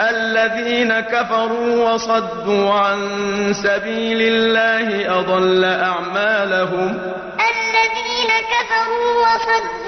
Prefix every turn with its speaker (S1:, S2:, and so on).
S1: الذين كفروا وصدوا عن سبيل الله أضل أعمالهم.
S2: الذين كفروا وصدوا